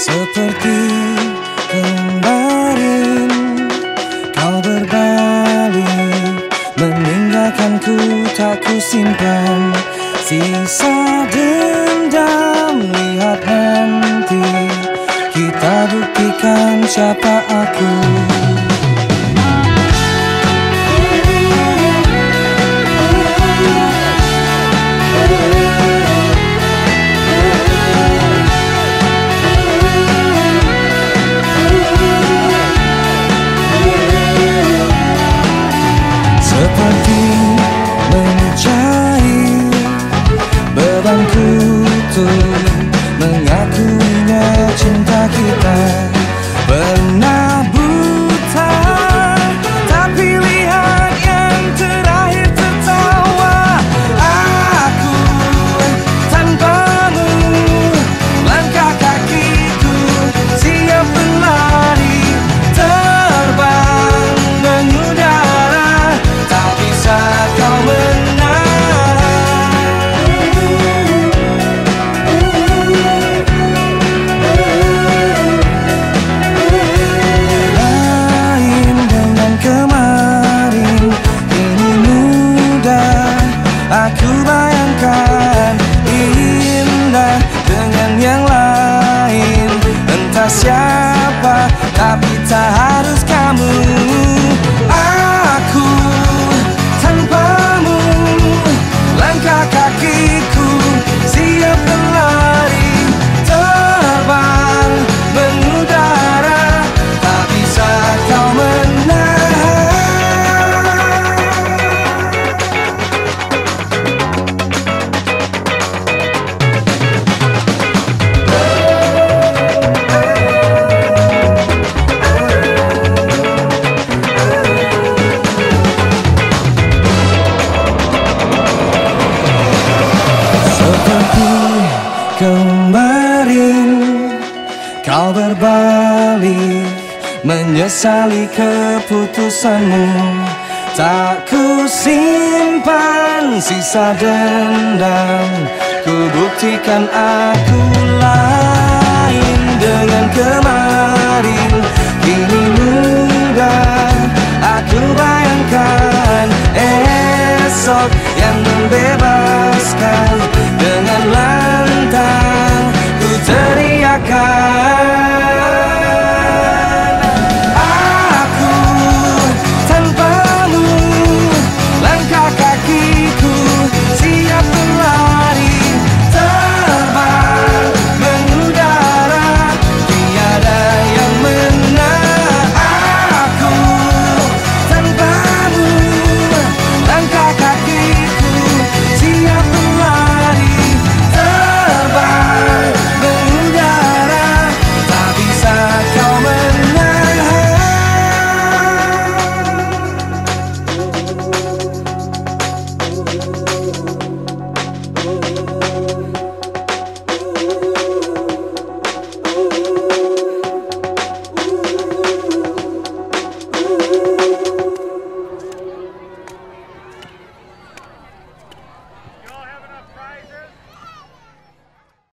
Seperti kemarin Kau berbalik Meninggalkanku tak ku simpan. Sisa dendam Lihat nanti. Kita buktikan siapa bayangkan Indah dengan yang lain. Entah siapa Tapi tak harus kamu berbalik Menyesali keputusanmu. Tak ku simpan sisa dendam Ku buktikan aku lain dengan kemarin. Kini mudah aku bayangkan esok yang